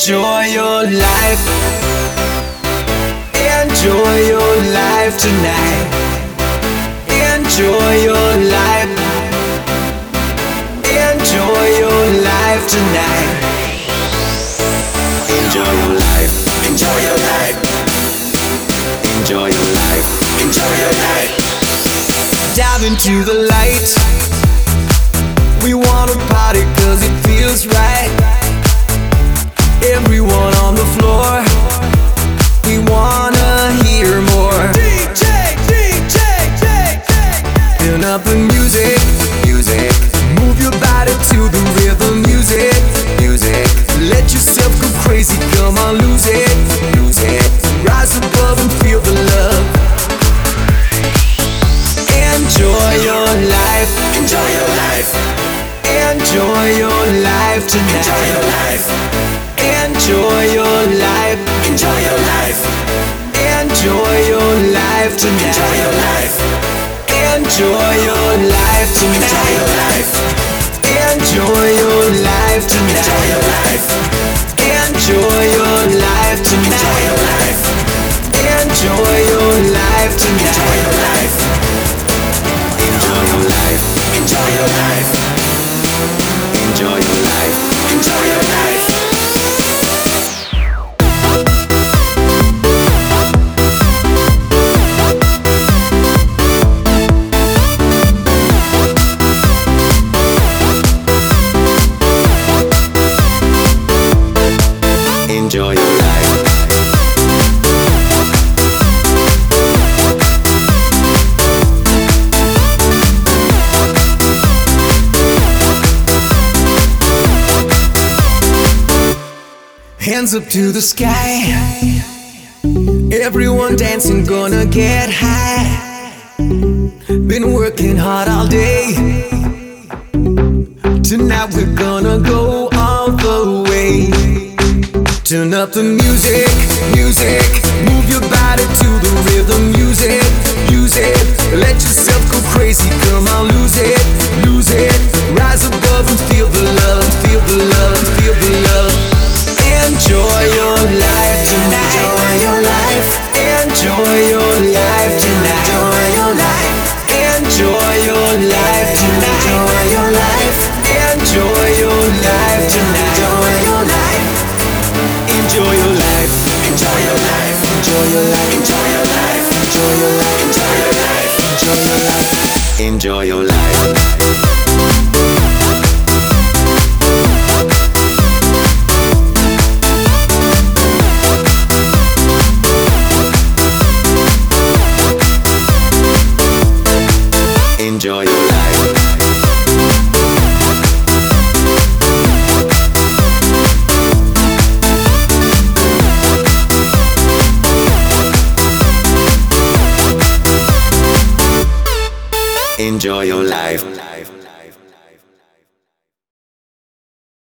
Enjoy your life. Enjoy your life tonight. Enjoy your life. Enjoy your life tonight. Enjoy your life. Enjoy your life. Enjoy your life. Enjoy your life. Dive into the light. Music, music. Move your body to the rhythm, music, music. Let yourself go crazy, come on, lose it, lose it. Rise above and feel the love. Enjoy your life, enjoy your life. Enjoy your life tonight. Enjoy your life. Enjoy your life. Enjoy your life. Enjoy your life tonight. Enjoy your life. Enjoy your life tonight. Enjoy your life Enjoy your tonight. Enjoy your life. Enjoy your life tonight. Enjoy your life tonight. Enjoy your life. Enjoy your life. Enjoy your life. Enjoy your life. Enjoy your life. Hands up to the sky. Everyone dancing, gonna get high. Been working hard all day. Tonight we're gonna go all the way. Turn up the music, music. Move your body to the rhythm, music, music. Let yourself Enjoy your life. Enjoy your life. Enjoy your life.